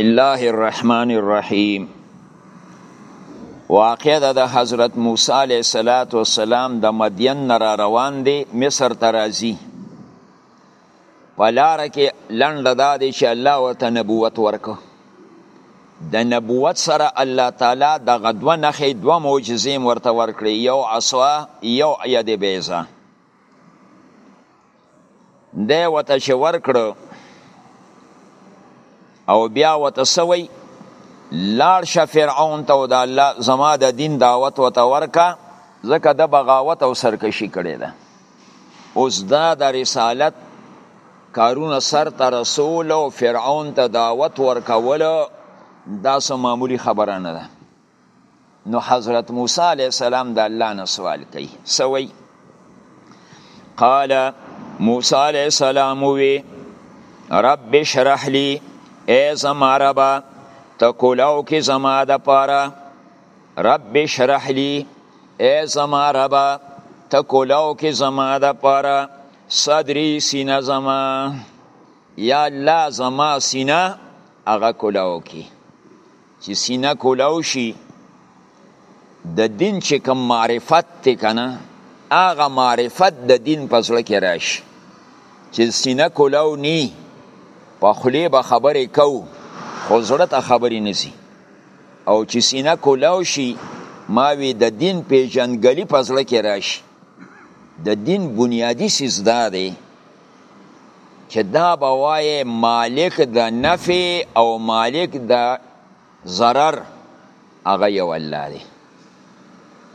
الله الرحمن الرحیم واقع ده د حضرت موسی علیه الصلاۃ والسلام د مدین نه را روان دی مصر ته راځي په لاره کې لنډه دا دی چې الله ورته نبوت ورکړ د نبوت سره الله تعالی دغه دوه نښې دوه معجزې ورته ورکړې یو عصا یو ید بیضا دی وته چې ورکړو او بیا وته سوی لار شه فرعون ته او د الله زما د دین دعوت وته ورکا ځکه د بغاوت او سرکشي کړي ده اوس دا د رسالت کارونه سر ته رسول او فرعون ته دعوت ورکول دا سم معمولی خبره نه ده نو حضرت موسی علیه السلام د الله نه سوال کوي سوي قال موسی علیه السلام وی رب اشرح لي ای زما ربا تکولاو کې زما د پاره رب اشرح لي ای زما ربا تکولاو کې زما د پاره صدری سینه زما یا الله زما سینه هغه کولاو کې چې سینه کولاو شي د دین چې کوم معرفت ته کنه هغه معرفت د دین په زړه کې راشي چې سینه کولاو نی په خلی به خبرې کو خو زړه ته خبرې نسی او چې سینه کولاو شي ما وی د دین پیژندګلی په زړه کې راشي د دین بنیادی سیز دا دی چې دا به وایې مالک د نفع او مالک د ضرر هغه یو الله دی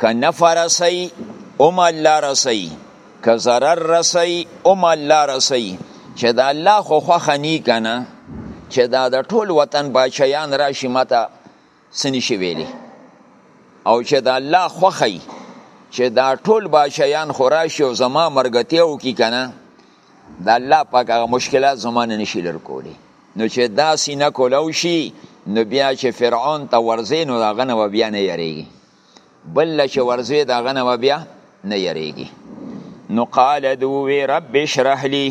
که نفع رسی هم الله رسی که ضرر رسی هم الله رسی چې د الله خو خوښه نی کنه چې دا د ټول وطن بچیان راشي ماته څه نشي ویلی او چې د الله خوښه وي چې دا ټول بادشاهیان خو راشي او زما مرګتیا وکړي که نه د الله پاک هغه مشکلات زما نه نشي لر کولی نو چې داسې نه کولو شي نو بیا چې فرعون ته ورځې نو هغه نه بیا نه یریږي بل له چې ورځې د هغه نه بیا نه یریږي نو قال دوی رب اشرح لي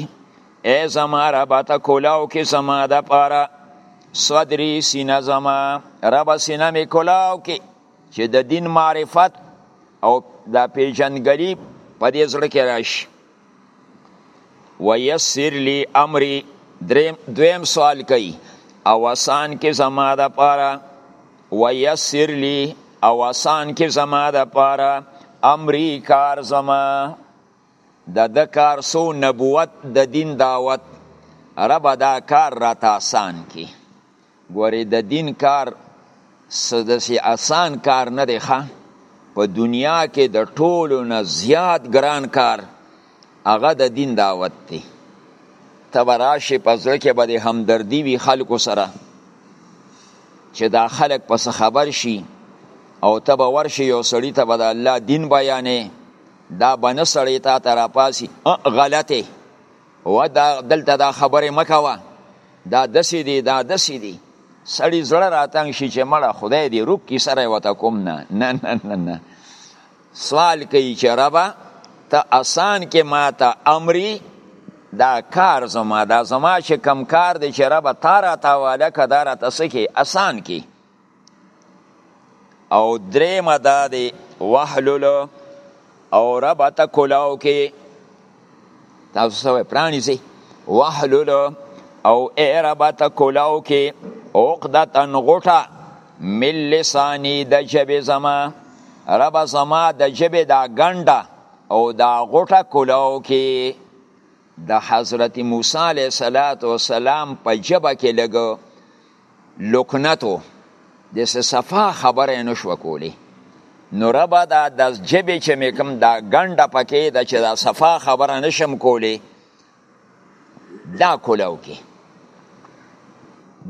ای زما رب ته کولاو کې زما د پاره صدري سینه زما رب سینه مې کولاو کې چې د دین معرفت او د پیژندګلي په دې زړه کې راشي ويسر لي امري دریم دویم سوال کوي او آسان کې زما د پاره ويسر لي او آسان کې زما د پاره امري کار زما د د کار سو نبوت د دین دعوت رب دا کار را ته آسان کې ګورې د دین کار څه داسې اسان کار نه دی ښه په دنیا کې د ټولو نه زیات ګران کار هغه د دین دعوت دی ته به راشې په زړه کې به د همدردي وي خلکو سره چې دا خلک په څه خبر شي او ته به ورشې یو سړي ته به د الله دین بیانې دا به نه سړی تا ته راپاسي غلطې و دا دلته دا خبرې مکوه دا دسی دی دا دسی دی سړی زړه راتنګ شي چې مړه خدای دې روک کی سره وته کوم نه نه نه نه نه سوال کوي چې ربا ته آسان کې ماته امري دا کار زما دا زما چې کم کار دی چې ربا تارا تاواله کدارا تسکی آسان کې او درې مدا دی وحلل او ربط کلاو کې تاسو سوې پرانی سي وحلل او اے ربط کلاو کې عقدتن غټه مل لسانی د جبه زما رب زما د جبه دا ګنده او دا غټه کلاو کې د حضرت موسی علیه الصلاۃ والسلام په جبه کې لګ لکنتو د صفا خبره نشو کولی نو رب دا د جبه چې مکم دا ګنده پکې د چې دا صفا خبره نشم کولی دا کولاو کې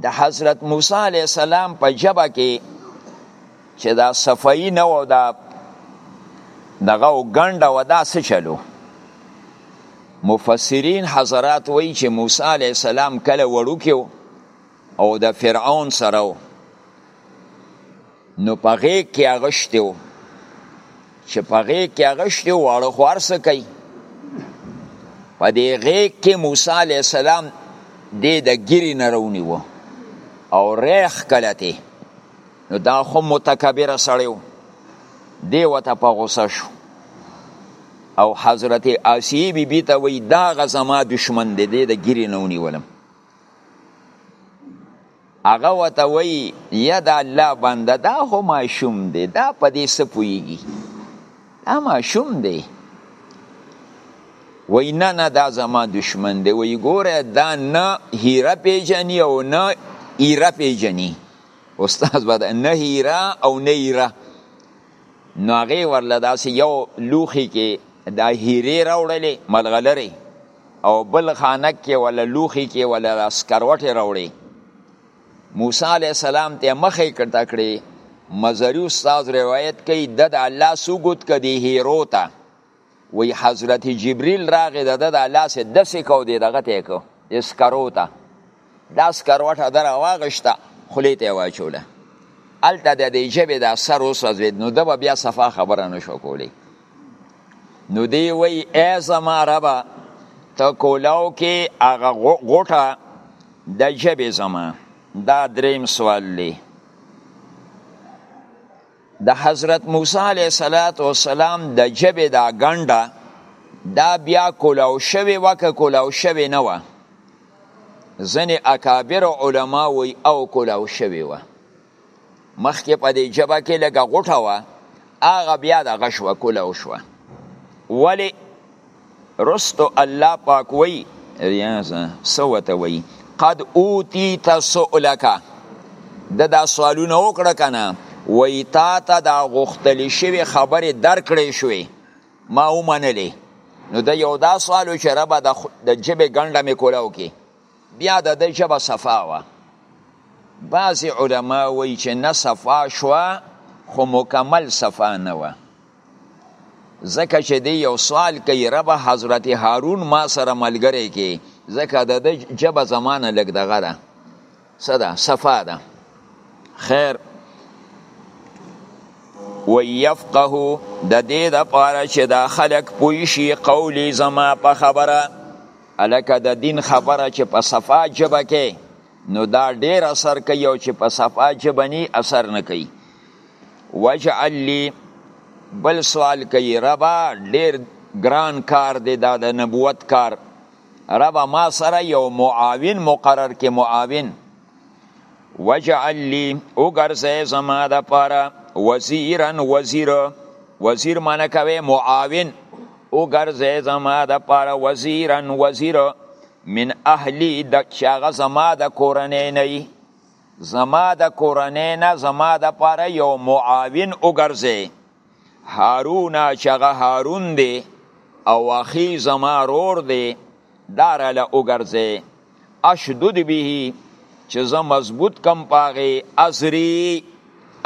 د حضرت موسی علیه السلام په جبه کې چې دا صفایی نه و دا دغه او ګنډه و دا څه چلو مفسرین حضرات وایي چې موسی علیه السلام کله وړوکی او د فرعون سره نو په غیږ کې اغشتي وو چې په غیږ کې اغشتي وو واړه خو هر څه کوي په دې غیږ کې موسی علیه السلام دې د ګیري نه رونی وو او ریخ کلته نو دا خو متکبره سړی و دی ورته په غوسه شو او حضرت آسیه بی بی ته وی دا غزما دشمن دی دی د ګیرې نه ونیولم هغه وته وی یا د الله بنده دا هو ماشوم دی دا په دې سپویږي دا ماشوم دی وی نه نه دا زما دشمن دی وی ګوره دا نه هیره پیجنی او نه ایره پیجنی استاد بد نه هیره او نه ایره نو هغه ورله داسې یو لوخي کې دا هیره راوړلې ملغلره او بل خانک کې ولا لوخي کې ولا سکروټه راوړي موسی علی السلام ته مخې کړتا کړې مزری استاد روایت کوي د الله سوګوت کدي هیرو ته وی حضرت جبريل راغې د د الله سه دسې کو دی دغه ته کو اسکرو ته دا سکروټه در واغشته خلی ته واچوله الته د دې جبه د سر وسوځید نو د بیا صفه خبره نشو کولی نو دی وی ای زما ربا ته کولاو کې هغه غوټه د جبه زما دا دریم سوال دی د حضرت موسی علیه الصلاۃ والسلام د جبه دا ګنډه دا بیا کولاو شوی وکه کولاو شوی نه و ځنې اکابر علما وی او کولاو شوی و مخکې په دې جبه کې لګه غټه و هغه بیا د غشوه کولاو شوه ولی رستو الله پاک وی سوته وی قد اوتیت سؤلک د دا سوالونه وکړه کنه وی تا ته دا غختلی شوی خبره درکړې شوې ما ومنلې نو د یو دا سوالو چې ربه د جبه ګنډه مې کولاو کې بیا د د جبه صفا وه بعضې علما وی چې نه صفا شوه خو مکمل صفا نه وه زکه چې دی یو سوال کوي رب حضرت هارون ما سره ملګری کې زکه د د جبه زمانه لګ دغه ده صدا صفا ده خیر ويفقه د دې د پاره چې دا خلق پوي شي قولي زما په خبره الکه د دین خبره چې په صفا جبه کې نو دا ډیر اثر کوي او چې په صفا جبنی اثر نه کوي وجعل لی بل سوال کوي ربا ډیر ګران کار دی دا د نبوت کار ربا ما سره یو معاون مقرر کې معاون وجعل لی او ګرځه زما د پاره وزیرن وزیر وزیر معنی کوي معاون او ګرځه زما د پاره وزیرن وزیر, وزیر من اهلی د چې هغه زما د کورنۍ نه وي زما د کورنۍ نه زما دپاره یو معاون وګرځې هارونه چې هغه هارون دی او اخی زما رور دی دا راله وګرځې اشدد به چې زه مضبوط کم پاغې ازری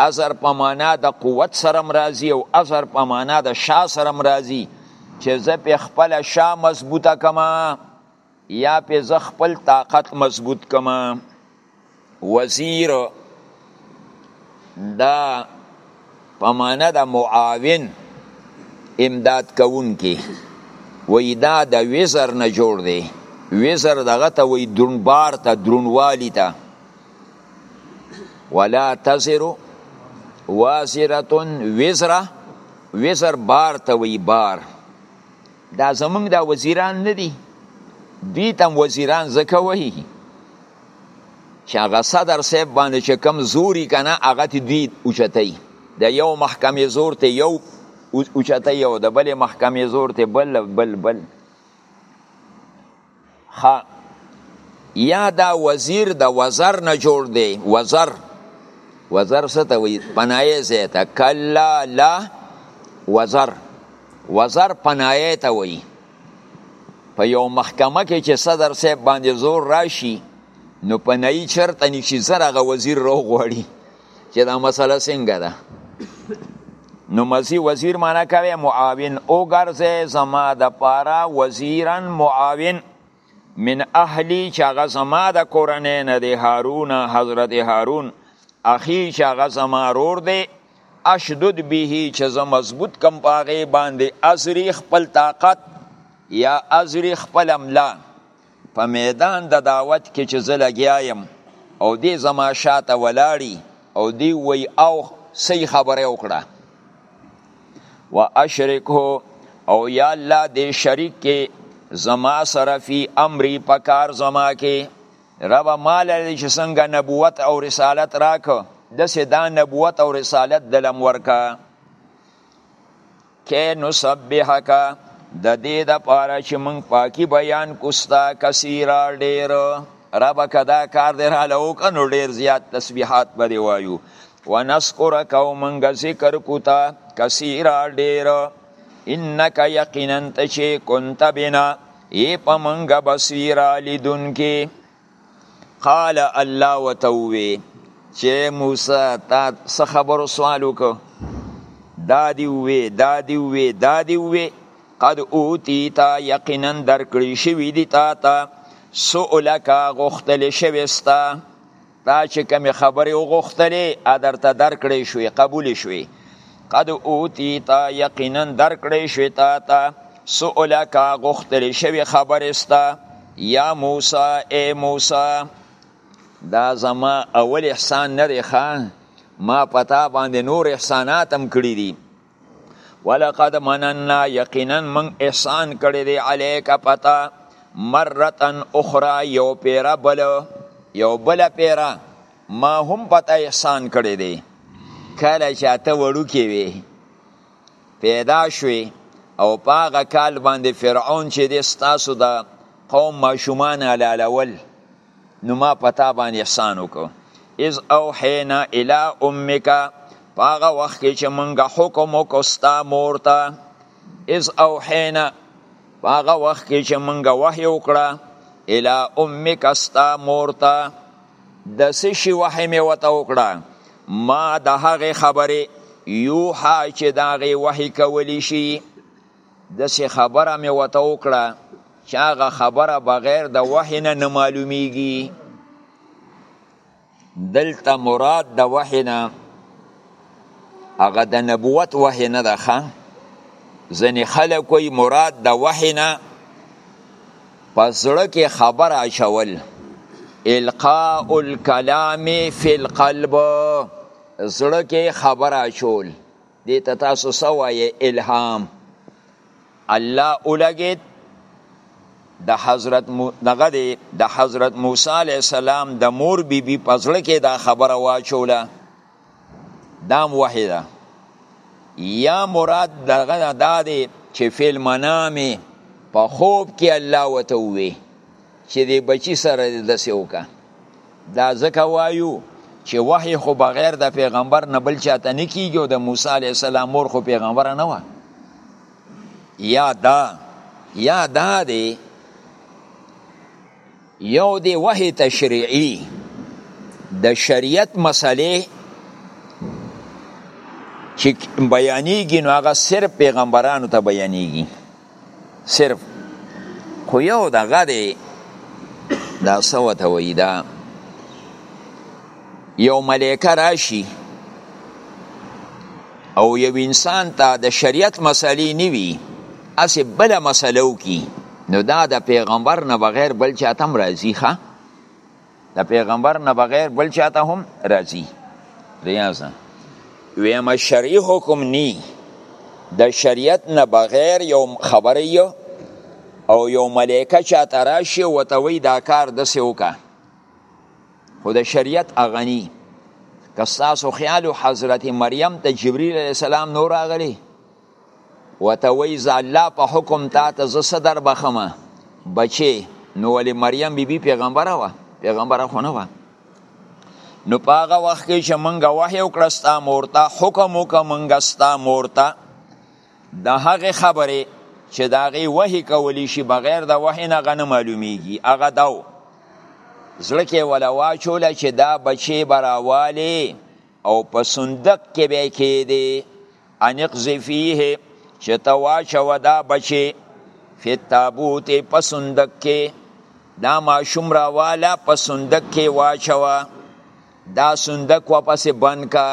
ازر په معنا د قوت سره مرضی او ازر په معنا د شا سره مرضی چې زه په خپل شا مضبوطه کما یا په زه خپل طاقت مضبوط کما وزیر دا په معنا د معاون امداد کوون کې وای دا د وزر نه جوړ دی وزر دغه ته وای درنبار ته درنوالی ته ولا تزر وازره وزره وزر بار ته وی بار دا زمونږ دا وزیران نه دي دوی تم وزیران زکه وی چې هغه صدر صاحب باندې چې کم زوري کنه هغه ته دوی اوچتای د یو محکمې زور ته یو اوچتای او د بلې محکمې زور ته بل بل بل, بل ها یا دا وزیر د وزر نه جوړ دی وزر وزر څه ته وایي پنایې ځای ته کلا لا وزر وزر پنایې ته وایي په یو محکمه کې چې صدر صاحب باندې زور راشي نو پنایي چرته نیشي زر هغه وزیر راوغواړي چې دا مسله څنګه ده نو مزي وزیر معنا کوي معاون او ګرځه زما د پارا وزیرن معاون من اهلی چې هغه زما د کورنۍ نه دی هارون حضرت هارون اخی چې هغه زما رور دی اشدد به چې زه مضبوط کم پاغه باندې ازری خپل طاقت یا ازری خپل املا په میدان د دعوت کې چې زه لګیا یم او دی زما شاته ولاړی او دی وی او صحیح خبره وکړه و اشرکه او یا الله دې شریک کې زما سره فی امری په کار زما کې رب مال دې چې څنګه نبوت او رسالت راک د سه دا نبوت او رسالت دلم ورکا کې نسبحک د دې د پاره چې مونږ پاکي بیان کوستا کثیره ډیر رب کدا کار دی را لو کنو ډیر زیات تسبیحات بری وایو ونذکر کو مونږ ذکر کوتا کثیره ډیر انک یقینا ته چې كنت بنا ای په مونږ بصیره لیدونکې قال الله وتوي چې موسی تا څه خبرو سوال وکړو دا دی وی دا دی وی دا دی وی قد اوتی تا یقینا درکړی شوی دی تا تا سؤلک غختل شوی ستا تا چې کوم خبرې وغختلې ادر ته درکړې شوې قبول شوې قد اوتی تا یقینا درکړې شوې تا تا سؤلک غختل شوی خبر استا یا موسی اے موسی دا زما اول احسان نه دی ما پتا باندې نور احسانات هم کړی دي ولقد مننا یقینا من احسان کړی دی علیک پتا مرتن اخرى یو پیرا بل یو بل پیرا ما هم پتا احسان کړی دی کله چې ته وړو کې وی پیدا شوې او په هغه کال باندې فرعون چې دی ستاسو د قوم ماشومان حلالول نو ما په تا باندې احسان وکړو از اوحینا الی امک په هغه وخت کې چې مونږ حکم وکړو ستا مور ته از اوحینا په هغه وخت کې چې مونږ وحی وکړه الی امک ستا مور ته د څه شي وحی مې ورته وکړه؟ ما د هغې خبرې یوحا چې د هغې وحی کولی شي داسې خبره مې ورته وکړه چې هغه خبره بغیر د وحی نه نه معلومیږي دلته مراد د وحی نه هغه د نبوت وحی نه ده ښه ځینې خلک وایي مراد د وحی نه په زړه کې خبر اچول القاء الکلام فی القلب زړه کې خبر اچول دې ته تاسو څه وایې الهام الله ولګید د حضرت دغه دی د حضرت موسی علی السلام د مور بیبي بی پزړه کې دا خبره واچوله دام وحی ده یا مراد دغه دا دی چې فعل منامه په خوب کې الله وته وی چې دی بچی سره د سیوکا دا ځکه وایو چې وحی خو بغیر د پیغمبر نه بل چاته نه کیږي او د موسی علی السلام مور خو پیغمبر نه و یا دا یا دا دی یو دی وحی تشریعی د شریعت مسئله چې بیانېږي نو هغه صرف پیغمبرانو ته بیانېږي صرف خو یو دغه دی دا څه ورته وایي دا یو ملائکه راشي او یو انسان ته د شریعت مسلې نه وي اسې بل مسله وکي نو دا د پیغمبر نه بغیر بل چاته هم راځي ښه د پیغمبر نه بغیر بل چاته هم راځي ریاضه ویم شرعي حکم نی د شریعت نه بغیر یو خبره یو او یو ملائکه چاته راشي او ته وی دا کار دسه وکړه خو د شریعت اغنی که ستاسو خیال و حضرت مریم ته جبریل علیه السلام نور راغلی وته وی ز الله په حکم تا ته ز صدر بخمه بچي نو ولې مریم بی بی پیغمبره و پیغمبره خو نه و نو پاغه وخت کې چې مونږه وحی وکړه ستا مورته حکم وکړه مونږه ستا مورته د هغې خبرې چې د هغې وحي کولی شي بغیر د وحي نه غنه معلومیږي هغه داو زړه کې ولا واچوله چې دا بچي براواله او په صندوق کې به کې دی انق زفیه چې تا واچو دا بچي فی تابوت په صندوق کې دا ماشوم راواله په صندوق کې واچو دا صندوق واپس بند کا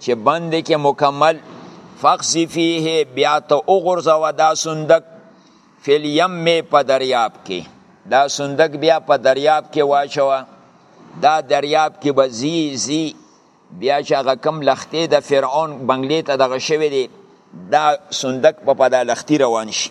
چې بند کې مکمل فقص فيه بیا ته وګرځوه دا صندوق فل یم په دریاب کې دا صندوق بیا په دریاب کې واچوه دا دریاب کې به زی زی بیا چې هغه کم لختې د فرعون بنگلې ته دغه شوی دی دا صندوق په پدا لختی روان شي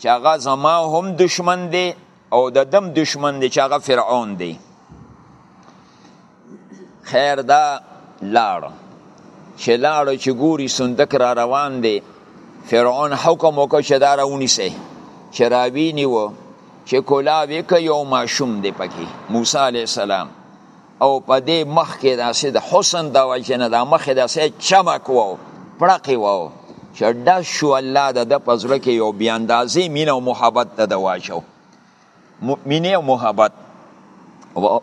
چې هغه زما هم دشمن دی او د دم دشمن دی چې هغه فرعون دی خیر دا لاړ چې لاړ چې ګوري صندوق را روان دی فرعون حکم وکړ چې دا راونیسه چې راوینی و چې کولاوی که یو ماشوم دی پکې موسی علیه السلام او په دې مخ کې داسې د حسن د وجه نه د مخ داسې چمک وو پړقې وو چې ډز شو الله د د پزړه کې یو بیا اندازې مینه او محبت ته د واچو مینه او محبت و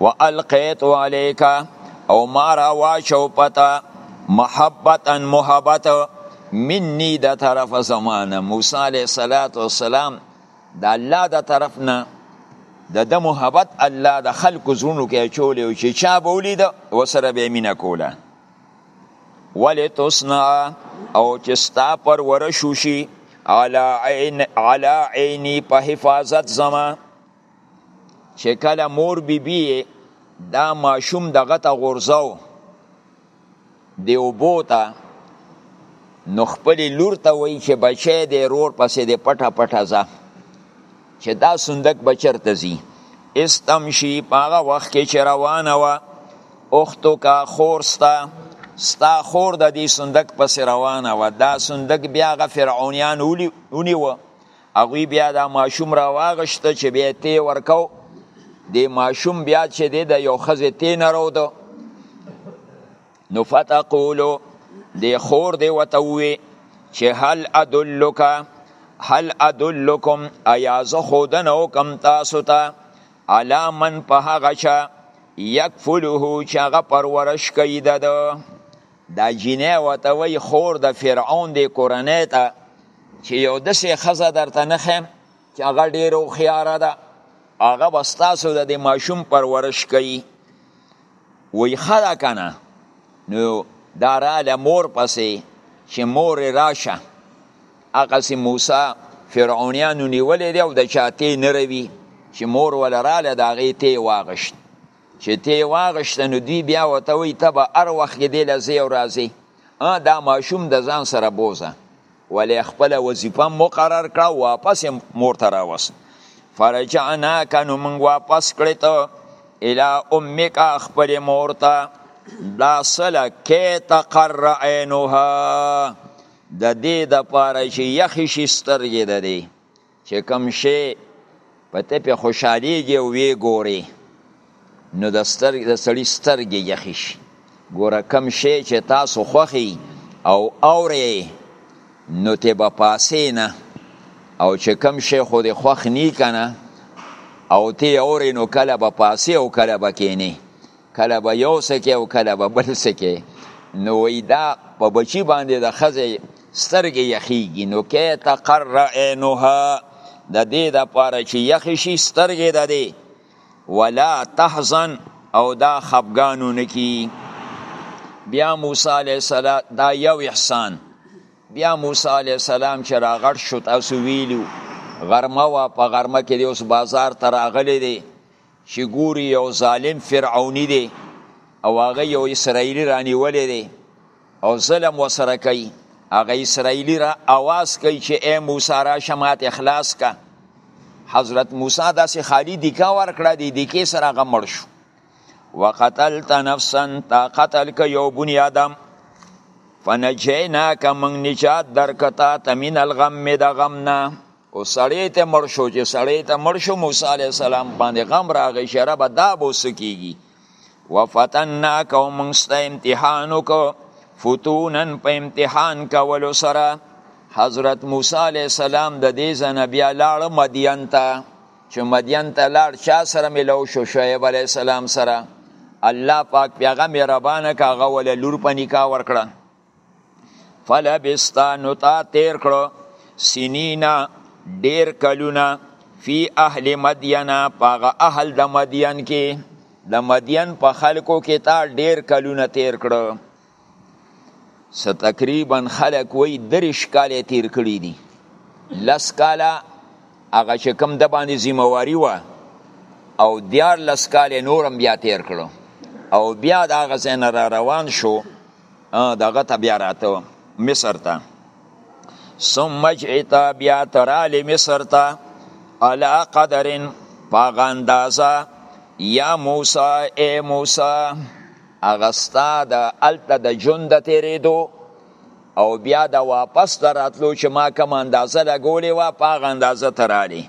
والقیت علیک او ما را واچو پتا محبتا محبت منی د طرف زمانه موسی علیه السلام د الله د طرف نه د د محبت الله د خلکو زړونو کې اچولی او چې چا به ولیده ورسره به یې مینه کوله ولې تصنع او چې ستا پروره شو شي علی عین علی عیني په حفاظت زما چې کله مور بیبي بی دا ماشوم دغه ته غورځاو دی اوبو ته نو خپل لور ته وای چې بچی دی رور پسې دی پټه پټه ځه چې دا صندوق بچر ته ځي استمشي په هغه وخت کې چې روانه وه اختو کا خور ستا ستا خور د دې صندوق پسې روانه وه دا صندوق بیا هغه فرعونیان ونیوه هغوی بیا دا ماشوم را واغشته چې بیا تی ورکو د ماشوم بیا چې دی د یو ښځې تی نه رودو نو فتقولو د خور دی ورته ووی چې هل ادلک هل ادلکم ایا زه ښودنه وکم تاسو ته علا من په هغه چا یکفله چې هغه پرورش کوي د ده دا جینه وته وی خور د فرعون دی کورنۍ ته چې یو دسې خزه درته نه خیم چې هغه ډیر او خياره ده هغه بستاسو د ماشوم پرورش کوي وی خدا کنه نو داراله مور پسې چې مور راشه هغه سي موسی فرعونیانو نیولې دی او د چاته نروي چې مور ولراله داغه ته واغشت چې ته یې واغشته نو دوی بیا ورته وایي ته به هر وخت کې دی له ځې او راځې دا ماشوم د ځان سره بوزه ولې خپله وظیفه مقرر کړه واپس یې مور ته راوست فرجعناک نو موږ واپس کړې ته الی امک خپلې مور ته دا سله کې تقر عینها د دې د پاره چې یخې شي سترګې د دې چې کوم شی په ته په خوشحالیږي او وی ګوري نو د سترګې د سړی سترګې یخې شي ګوره کم شی چې تاسو خوخي او اوري نو ته به پاسې نه او چې کم شی خو د خوخ نی کنه او ته اوري نو کله به پاسې او کله به کینی کله به یو سکه او کله به بل سکه نو وی دا په بچی باندې د خزه سترګې یخیږي نو کې تقر عینها د دې د پاره چې یخ شي سترګې د دې ولا تحزن او دا خفګانو نکی بیا موسی علیه السلام دا یو احسان بیا موسی علیه السلام چې راغړ شو تاسو ویلو غرمه وا په غرمه کې دی اوس بازار ته راغلی دی چې ګوري یو ظالم فرعونی دی او هغه یو اسرائیلی رانیولې دی او ظلم وسره کوي هغه اسرائیلی را आवाज کوي چې اے موسی را شمات اخلاص کا حضرت موسی داسې خالی دیکا ورکړه دی دیکې سره هغه مړ شو وقتلت نفسا تا قتل که یو بنی آدم فنجینا که من نجات درکتا تمین الغم د غمنا او سړی ته مړ شو چې سړی ته مړ شو موسی علی السلام باندې غم راغی چې رب دا بو سکیږي وفتنا قوم است امتحان کو فتونن په امتحان کولو سره حضرت موسی علی السلام د دې ځنه بیا لاړ مدین ته چې مدین ته لاړ چا سره ملو شو شعیب علی السلام سره الله پاک پیغمبر ربانه کاغه ول لور پنیکا ورکړه فلبستا نو تا تیر کړو سنینا ډیر کلونه فی اهل مدین پاغه اهل د مدین کې د مدین په خلکو کې تا ډیر کلونه تیر کړو س تقریبا خلک وای درش کاله تیر کړی دي لس کاله هغه چې کوم د باندې ذمہواری و او دیار لس کاله نورم بیا تیر کړو او بیا دا غزن را روان شو دغه ته بیا راته مصر ته ثم جئت بیا ترال مصر ته علا قدر پاغه اندازه یا موسی ای موسی اغستا د الته د جون د تیریدو او بیا د واپس دراتلو چې ما کوم اندازه لګولې وه پاغه اندازه ترالی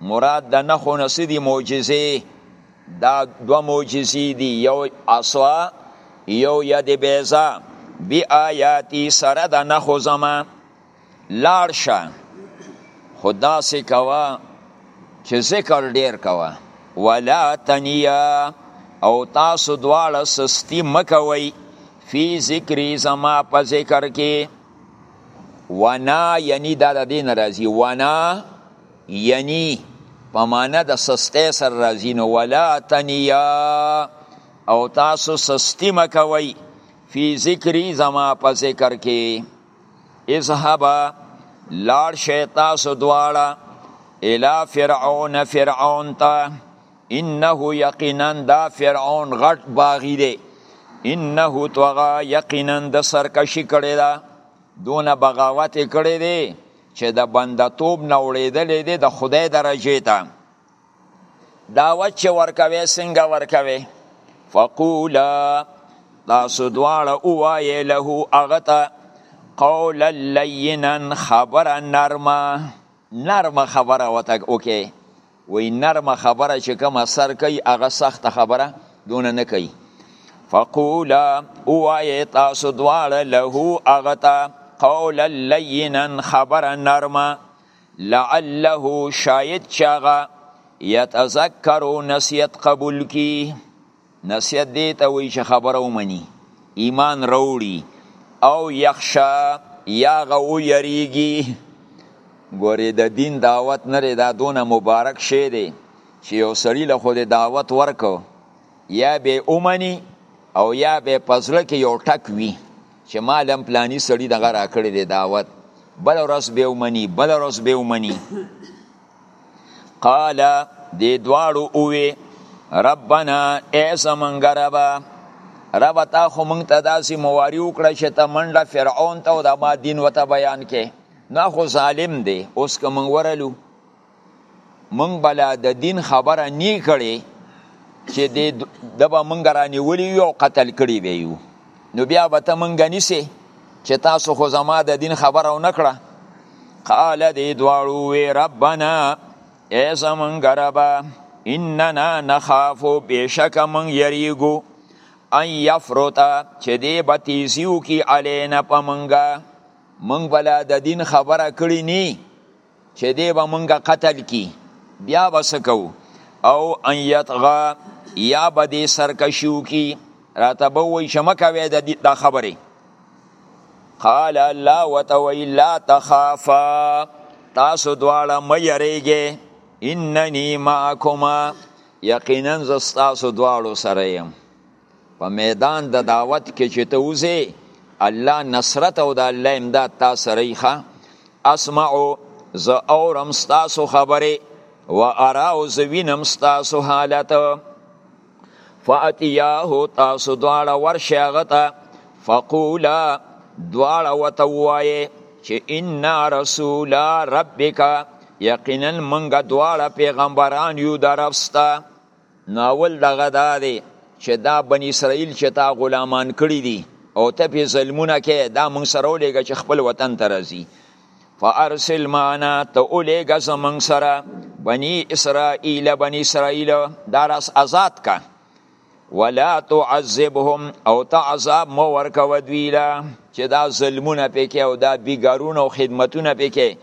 مراد د نښو نه څه دي معجزې دا دوه معجزې دي یو عصا یو ید بیضا بی آیاتی سره د نښو زما لاړ شه خو داسې کوه چې ذکر ډیر کوه ولا تنیا او تاسو دواړه سستی مکوئ فی ذکری زما په ذکر کې ونا یعنی دا د دین راځي ونا یعنی په معنا د سسته سر راځي نو ولا تنیا او تاسو سستی مکوي فی ذکری زما په ذکر کې اذهبا لار شیطاسو دواړه الی فرعون فرعون ته انه یقینا دا فرعون غټ باغی دی انه توغا یقینا د سرکشی کړی دا دون بغاوت کړی دی چې د بندتوب نه وړېدلې دی د خدای درجه ته دعوت چې ورکوي څنګه ورکوي فقولا تاسو دواړه ووایې له هغه ته قولا لینا خبره نرمه نرمه خبره وته وکړئ وی نرمه خبره چې کوم اثر کوي هغه سخته خبره دونه نه کوي فقولا اوایه تاسو دواړه له هغه ته قولا لینا خبره نرمه لعله شاید چاغه یتذکر نصیحت قبول کی نصیحت دی ته وی چې خبره ومني ایمان روړي او یخشا یا غو یریږي ګورې د دین دعوت نه دا دونه مبارک شی دی چې یو سړی له خود دعوت ورکو یا به اومني او یا به پزړه کې یو ټک وي چې ما لم پلانی سړی دغه راکړی دی دعوت بل ورځ به اومني بل ورځ به اومني قال دی دواړو اووی ربنا ای زمونږ ربا ربا تا خو مونږ ته داسې مواری وکړه چې ته منډه فرعون ته او د ما دین وته بیان کې نه خو ظالم دی اوس که مونږ ورلو مونږ بلا د دین خبره نی کړي چې د به مونږ رانیولي یو قتل کړي به یو نو بیا به ته مونږ نیسې چې تاسو خو زما د دین خبره ونه کړه قال دې دواړو وی ربنا ای زمونږ ربه اننا نخافو بېشک مونږ یریږو ان یفرطا چې دې به تیزي وکړي علینا په مونږه مونږ به لا د دین خبره کړې نه چې دی به مونږ قتل کی بیا به څه کوو او ان یطغا یا به دی سرکشي وکړي راته به وایي چې مه کوئ دا خبرې قال الله ورته وایي لا تخافا تاسو دواړه مه یریږئ انني معکما یقینا زه ستاسو دواړو سره یم په میدان د دعوت کې چې ته وځې الله نصرت او د الله امداد تا سره یې ښه اسمعو زه اورم ستاسو خبرې و ارا او زه وینم ستاسو حالت فاتیاه تاسو دواړه ورشئ هغه ته فقولا دواړه ورته ووایې چې انا رسولا ربک یقینا منګه دواړه پیغمبران یو درفسته نو اول دغه دا دی چې دا بنی اسرائیل چې تا غلامان کړی دي او ته په ظلمونه کې دا مونږ سره ولېږه چې خپل وطن ته راځي فارسل معنا ته ولېږه زمونږ سره بنی اسرائیل بنی اسرائیل دا راس آزاد کا ولا تعذبهم او ته عذاب مو ورکوه دوی له چې دا ظلمونه پکې او دا بیګارونه او خدمتونه پکې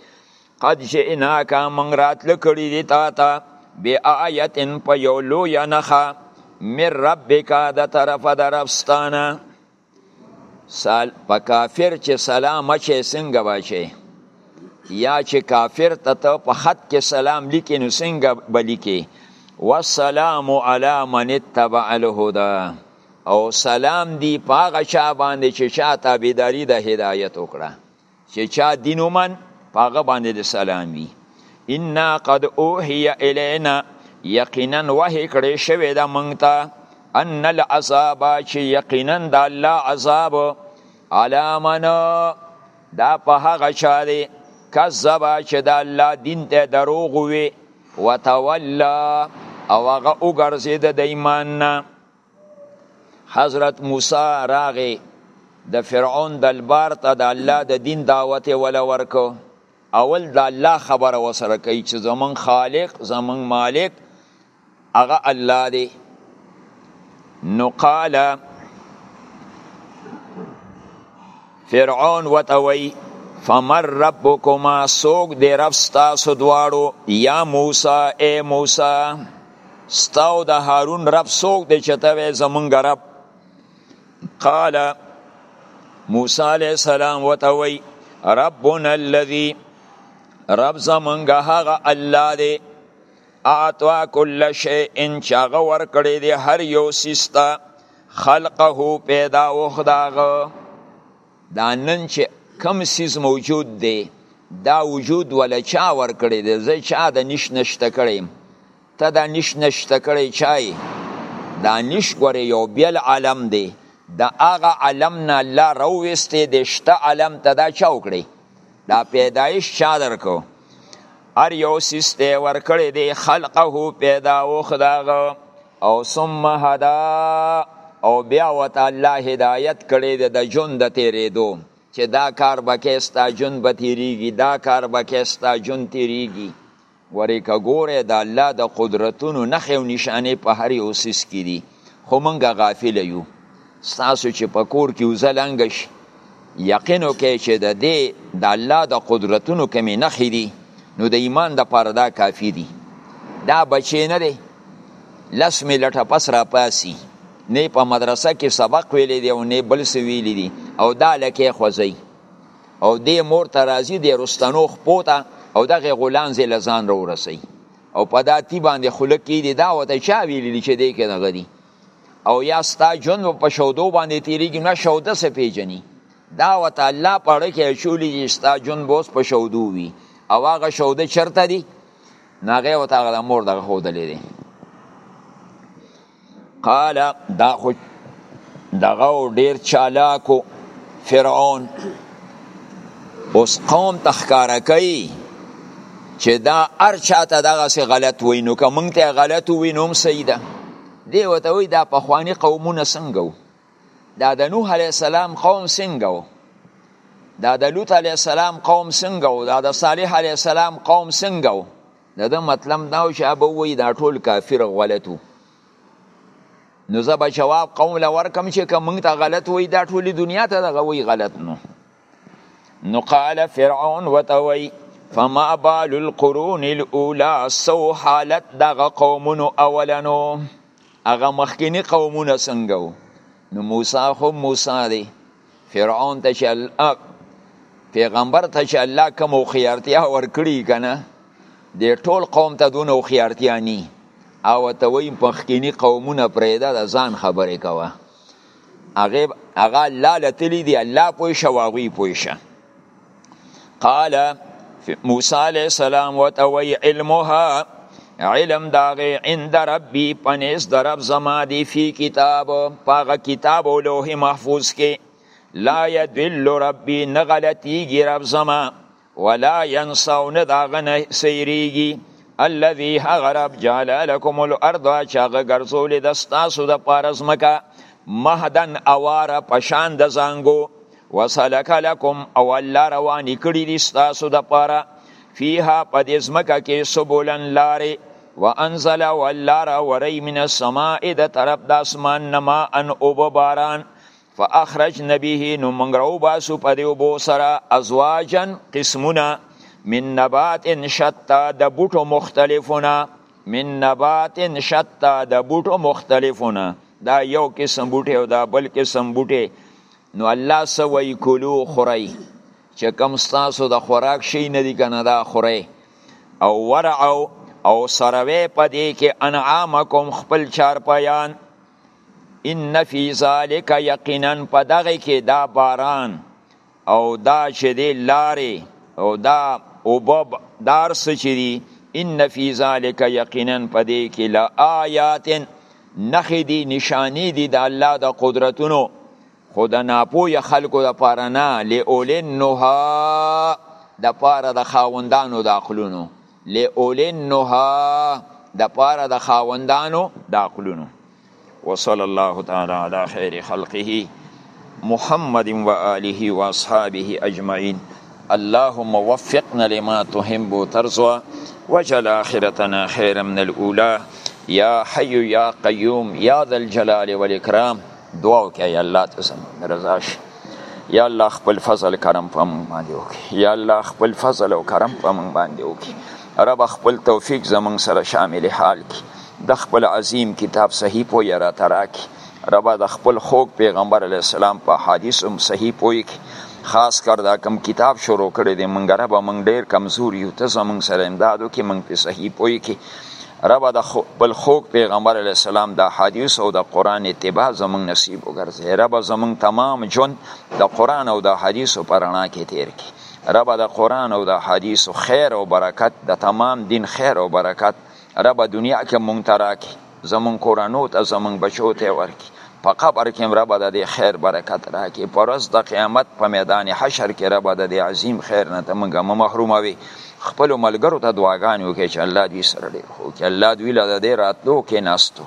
قد جئناک من راتل کړي دي تا ته بی آیت په یو لوی نخا مر ربک د طرف درفستانه سال په کافر چې سلام اچي څنګه واچي یا چې کافر ته ته په خط کې سلام لیکې نو څنګه به لیکې والسلام علی من اتبع الهدى او سلام دی پاغه چا باندې چې چا تابعداري د هدایت وکړه چې چا دین ومن په هغه باندې د سلام وي انا قد اوحی الینا یقینا وحی کړی شوی دا مونږ ته ان العذاب چې یقینا د الله عذاب علامن دا په هغه چا دی کذب چې د الله دین ته دروغ وي وتولى او هغه وګرځید د ایمان نه حضرت موسی راغی د فرعون دلبار ته د الله د دین دعوت ولا ورکو اول د الله خبره وسره کوي چې زمون خالق زمون مالک هغه الله دی نو قال فرعون وتوي فمر ربکما سوق دی رب ستاسو دواړو یا موسی اے موسی ستا او د هارون رب څوک دی چې ته زمونږ رب قال موسی علیه السلام وته وی ربنا الذي رب زمونږ هغه الله دی اعطا کل شیء ان چاغه ور کړی دی هر یو سیستا خلقه پیدا وخداغه دا نن چې کم سیز موجود دی دا وجود ولا چا ورکړی دی زه چا د نش نشته کړیم ته دا نش نشته کړی چای دا نش ګورې یو بیل عالم دی د هغه عالم نه الله راوویستی دی شته عالم ته دا چا وکړی دا پیدایش چا درکو هر یو سیس دی ورکړی دی خلقه پیدا وخداغه او ثم هدا او بیا وت الله هدایت کړی دی د جون د تیرېدو چې دا کار بکې ستا جون به تیریږي دا کار بکې ستا جون تیریږي ګورې که ګورې د الله د قدرتونو نښې او نشانې په هر یو سیس کې دي خو مونږه غافل یو ستاسو چې په کور کې وزلنګ شي یقین وکړئ چې د دې د الله د قدرتونو کمې نښې دي نو د ایمان د پاره دا کافی دي دا بچی نه دی لس ملټه پس را پاسی نه په مدرسه کې سبق ویلی دی او نه بل څه ویلی دی او دا لکه خوځي او دی مور ته راځي د رستنو خپو ته او دغه غولان زې له ځان را ورسوي او په دا تی باندې خوله کېږدي دا ورته چا ویلي چې دی کې دغه دي او یا ستا ژوند په شودو باندې تېرېږي نه شوده څه پېژني دا ورته الله په اړه کې اچولي چې ستا ژوند به اوس په شودو وي او هغه شوده چېرته دي نو هغه ورته هغه د مور دغه ښودلی دی قال دا خو دغه ډیر چالاکو فرعون اوس قوم تخکارا کوي چې دا هر چاته دغه سي غلط وای نو که مونږ ته غلط وای نو هم صحیح ده دی وته وای دا پخوانی قومونه څنګه وو دا د نوح علی السلام قوم څنګه وو دا د لوط علی السلام قوم څنګه وو دا د صالح علی السلام قوم څنګه وو د ده مطلب دا و چې هغه به ووایي دا ټول کافر غلط وو نو زه به جواب قوم له ورکم چې که موږ ته غلط وایي دا ټولې دنیا ته دغه وایي غلط نو نو قال فرعون ورته وایي فما بال القرون الاولا سو حالت دغه قومونو اولنو هغه مخکینی قومونه څنګه وو نو موسی خو موسی دی فرعون ته چې الله پیغمبر ته چې الله کوم خيارتیا ورکړي کنه د ټول قوم ته دون او خيارتیا ني او ته وی مخکینی قومونه پرېدا د ځان خبرې کوه هغه هغه لاله تلی دی الله پوي شواغوي پوي شه قال موسی علیه السلام وته وی علمها علم داغه عند ربی پنیس در رب زما دی فی کتاب پاغه کتاب او لوح محفوظ کې لا یدل ربی نه غلطیږي رب زما ولا ينسون داغه نه سیریږي الذي هغرب جعل لكم الارض چاغه ګرځول د ستاسو د پارزمکه مهدن اواره پشان د زنګو وسلک لکم او الله رواني کړی دي ستاسو د پاره فيها په دې ځمکه کې سبولن لارې وانزل والله راوري من السماء د طرف د اسمان نما ان او باران فاخرج نبيه نو موږ راو باسو په دې وبو سره ازواجا قسمونه من نبات شتا د بوټو مختلفونه من نبات شتا د بوټو مختلفونه دا یو قسم بوټي او دا بل قسم بوټي نو الله سه وی کلو خورای چې کم ستاسو د خوراک شي نه دي کنه دا خورای او ورعو او سروي پدې کې انعامکم خپل چار پیان ان فی ذالک یقینا پدغه کې دا باران او دا چې دی لارې او دا اوبب دار سچری ان فی ذالک یقینا پدې کې لا آیاتن نښې دي، نشانې دي د الله د قدرتونو خو د ناپوه خلکو د پاره نه لئولن نها د پاره د خاوندانو د عقلونو لئولن نها د پاره د خاوندانو د عقلونو وصلی الله تعالی علی خیر خلقه محمد و آله و اصحابه اجمعین اللهم وفقنا لما تحب وترضى وجل آخرتنا خيرا من الأولى يا حي يا قيوم يا ذا الجلال والإكرام دعا وکړه یا الله ته سم رضا شي یا الله خپل فضل کرم په موږ باندې وکړي یا الله خپل فضل او کرم په موږ باندې وکړي رب خپل توفیق زموږ سره شامل حال کړي د خپل عظیم کتاب صحیح پوهه راته راکړي ربه د خپل خوږ پیغمبر علی السلام په حدیث هم صحیح پوي کی خاص کر دا کم کتاب شروع کړی دی مونږ ربه مونږ ډیر کمزور یو ته زمونږ سره امداد وکړي مونږ په صحیح پوي کې ربه د خپل خوږ پیغمبر علی السلام د حدیث او د قران اتباع زمونږ نصیب وګرځي ربه زمونږ تمام ژوند د قران او د حدیث په رڼا کې تیر کړي ربه د قران او د حدیث خیر او برکت د تمام دین خیر او برکت ربه دنیا کې مونږ تراکي زمونږ کورنو ته زمونږ بچو ته ورکي په قبر کې هم رب د دې خیر برکت راکې په ورځ د قیامت په میدان حشر کې رب د دې عظیم خیر نه ته موږ مه محروموي خپلو ملګرو ته دعاګانې وکړي چې الله دوی سره ډېر ښه وکړي الله دوی له د دې راتلو کېناستو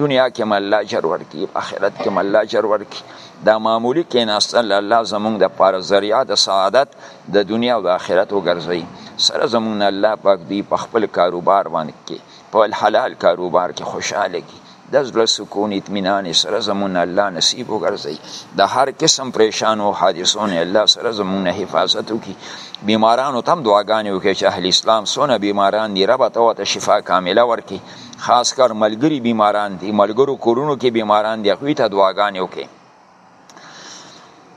دنیا کې هم الله اجر ورکړي په آخرت کې هم الله اجر ورکړي دا معمولي کېناستل الله زمونږ دپاره ذریعه د سعادت د دنیا او د آخرت وګرځوي سره زمونږ نه الله پاک دوی په خپل کاروبار باندې کې په حلال کاروبار کې خوشاله کی د زړه سکون اطمینان سره زمون الله نصیب وګرځي د هر قسم پریشان او حادثو نه الله سره زمون حفاظت وکي بیمارانو تم دعاګانې وکړي چې اهل اسلام سونه بیماران دي رب ته وته شفا کامله ورکي خاص کر ملګری بیماران دي ملګرو کورونو کې بیماران دي خو ته دعاګانې وکړي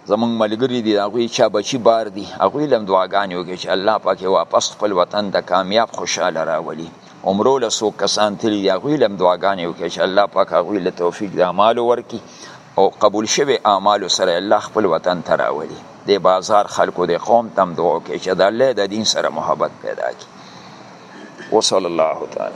زمونږ ملګری دی هغه چا بچی بار دی هغه لم دعاګانې وکړي چې الله پاک واپس خپل وطن د کامیاب خوشاله راولي عمره له سو کسان تللی دی هغه لم دعاګانې وکړي چې الله پاک هغه له توفیق د اعمال ورکي او قبول شوی اعمال سره الله خپل وطن ته راولي د بازار خلکو د قوم تم دعا کوي چې د الله د دین سره محبت پیدا کړي وصلی الله تعالی